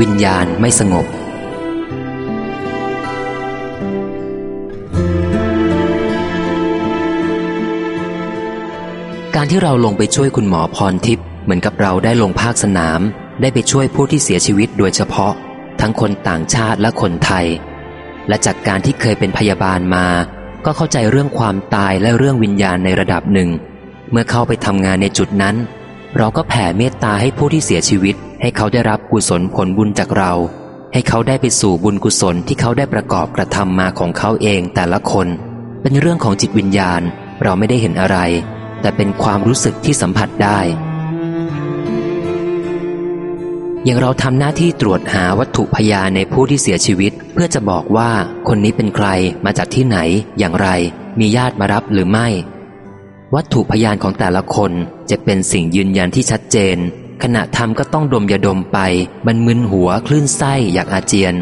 วิญญาณไม่สงบ การที่เราลงไปช่วยคุณหมอพรทิพย์เหมือนกับเราได้ลงภาคสนาม ได้ไปช่วยผู้ที่เสียชีวิตโดยเฉพาะ ทั้งคนต่างชาติและคนไทย และจากการที่เคยเป็นพยาบาลมา ก็เข้าใจเรื่องความตายและเรื่องวิญญาณในระดับหนึ่ง เมื่อเข้าไปทำงานในจุดนั้น เราก็แผ่เมตตาให้ผู้ที่เสียชีวิต ให้เขาได้รับกุศลผลบุญจากเรา ให้เขาได้ไปสู่บุญกุศลที่เขาได้ประกอบกระทำมาของเขาเองแต่ละคน เป็นเรื่องของจิตวิญญาณเราไม่ได้เห็นอะไร แต่เป็นความรู้สึกที่สัมผัสได้ อย่างเราทำหน้าที่ตรวจหาวัตถุพยานในผู้ที่เสียชีวิต เพื่อจะบอกว่าคนนี้เป็นใครมาจากที่ไหน อย่างไร มีญาติมารับหรือไม่ วัตถุพยานของแต่ละคนจะเป็นสิ่งยืนยันที่ชัดเจน ขณะทำก็ต้องดมยาดมไป มันมึนหัวคลื่นไส้อยากอาเจียน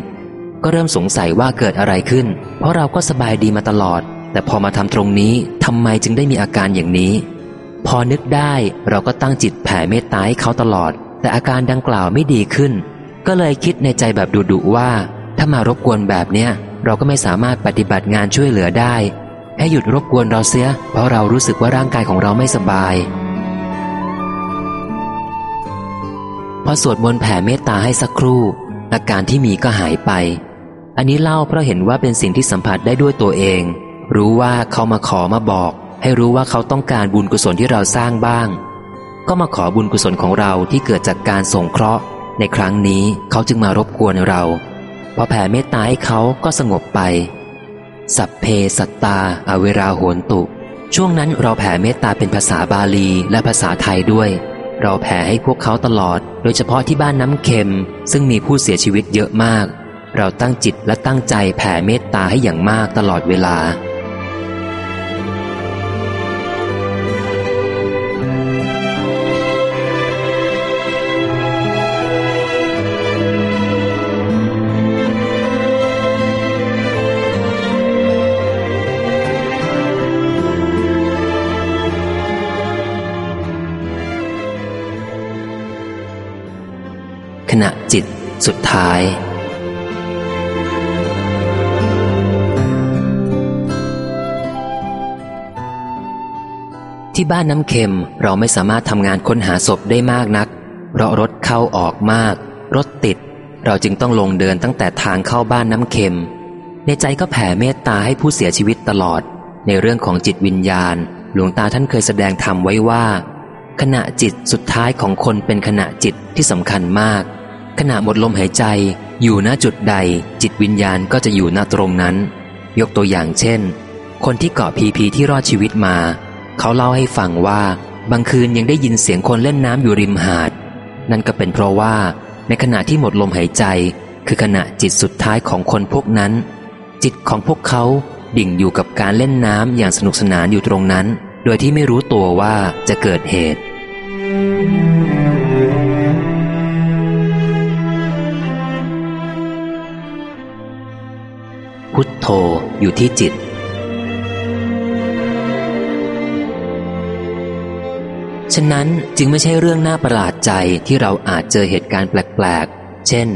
ก็เริ่มสงสัยว่าเกิดอะไรขึ้น เพราะเราก็สบายดีมาตลอด แต่พอมาทำตรงนี้ทำไมจึงได้มีอาการอย่างนี้ พอนึกได้เราก็ตั้งจิตแผ่เมตตาให้เขาตลอด แต่อาการดังกล่าวไม่ดีขึ้น ก็เลยคิดในใจแบบดุๆว่า ถ้ามารบกวนแบบเนี้ย เราก็ไม่สามารถปฏิบัติงานช่วยเหลือได้ ให้หยุดรบกวนเราเสีย เพราะเรารู้สึกว่าร่างกายของเราไม่สบาย พอสวดมนต์แผ่เมตตาให้สักครู่ อาการที่มีก็หายไป อันนี้เล่าเพราะเห็นว่าเป็นสิ่งที่สัมผัสได้ด้วยตัวเอง รู้ว่าเขามาขอมาบอก ให้รู้ว่าเขาต้องการบุญกุศลที่เราสร้างบ้าง ก็มาขอบุญกุศลของเราที่เกิดจากการส่งเคราะห์ ในครั้งนี้เขาจึงมารบกวนเราพอแผ่เมตตาให้เขาก็สงบไป สัพเพสัตตาอเวราโหนตุ ช่วงนั้นเราแผ่เมตตาเป็นภาษาบาลีและภาษาไทยด้วย เราแผ่ให้พวกเขาตลอด โดยเฉพาะที่บ้านน้ำเค็ม ซึ่งมีผู้เสียชีวิตเยอะมาก เราตั้งจิตและตั้งใจแผ่เมตตาให้อย่างมากตลอดเวลา ณะจิตสุดท้าย ที่บ้านน้ำเค็มเราไม่สามารถทำงานค้นหาศพได้มากนัก เพราะรถเข้าออกมาก รถติด เราจึงต้องลงเดินตั้งแต่ทางเข้าบ้านน้ำเค็ม ในใจก็แผ่เมตตาให้ผู้เสียชีวิตตลอด ในเรื่องของจิตวิญญาณ หลวงตาท่านเคยแสดงธรรมไว้ว่าขณะจิตสุดท้ายของคนเป็นขณะจิตที่สำคัญมาก ขณะหมดลมหายใจอยู่ณจุดใด จิตวิญญาณก็จะอยู่ณตรงนั้น ยกตัวอย่างเช่น คนที่เกาะพีพีที่รอดชีวิตมา เขาเล่าให้ฟังว่า บางคืนยังได้ยินเสียงคนเล่นน้ำอยู่ริมหาด นั่นก็เป็นเพราะว่า ในขณะที่หมดลมหายใจ คือขณะจิตสุดท้ายของคนพวกนั้น จิตของพวกเขาดิ่งอยู่กับการเล่นน้ำอย่างสนุกสนานอยู่ตรงนั้น โดยที่ไม่รู้ตัวว่าจะเกิดเหตุ พุทโธอยู่ที่จิต ฉะนั้นจึงไม่ใช่เรื่องน่าประหลาดใจที่เราอาจเจอเหตุการณ์แปลกๆ เช่น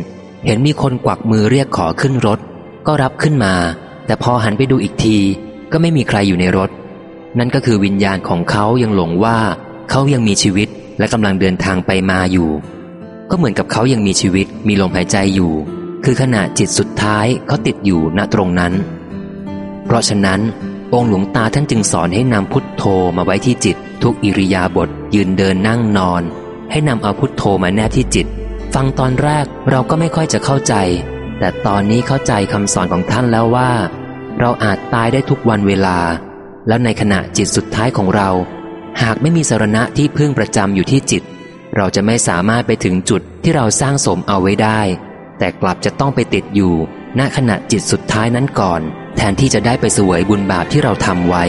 เห็นมีคนกวักมือเรียกขอขึ้นรถ ก็รับขึ้นมา แต่พอหันไปดูอีกที ก็ไม่มีใครอยู่ในรถ นั่นก็คือวิญญาณของเขายังหลงว่า เขายังมีชีวิตและกำลังเดินทางไปมาอยู่ ก็เหมือนกับเขายังมีชีวิตมีลมหายใจอยู่ คือขณะจิตสุดท้ายเขาติดอยู่ณตรงนั้น เพราะฉะนั้นองค์หลวงตาท่านจึงสอนให้นำพุทโธมาไว้ที่จิต ทุกอิริยาบถยืนเดินนั่งนอน ให้นำเอาพุทโธมาแนบที่จิต ฟังตอนแรกเราก็ไม่ค่อยจะเข้าใจ แต่ตอนนี้เข้าใจคำสอนของท่านแล้วว่า เราอาจตายได้ทุกวันเวลา แล้วในขณะจิตสุดท้ายของเรา หากไม่มีสารณะที่พึ่งประจำอยู่ที่จิต เราจะไม่สามารถไปถึงจุดที่เราสร้างสมเอาไว้ได้ แต่กลับจะต้องไปติดอยู่ ณขณะจิตสุดท้ายนั้นก่อน แทนที่จะได้ไปเสวยบุญบาปที่เราทำไว้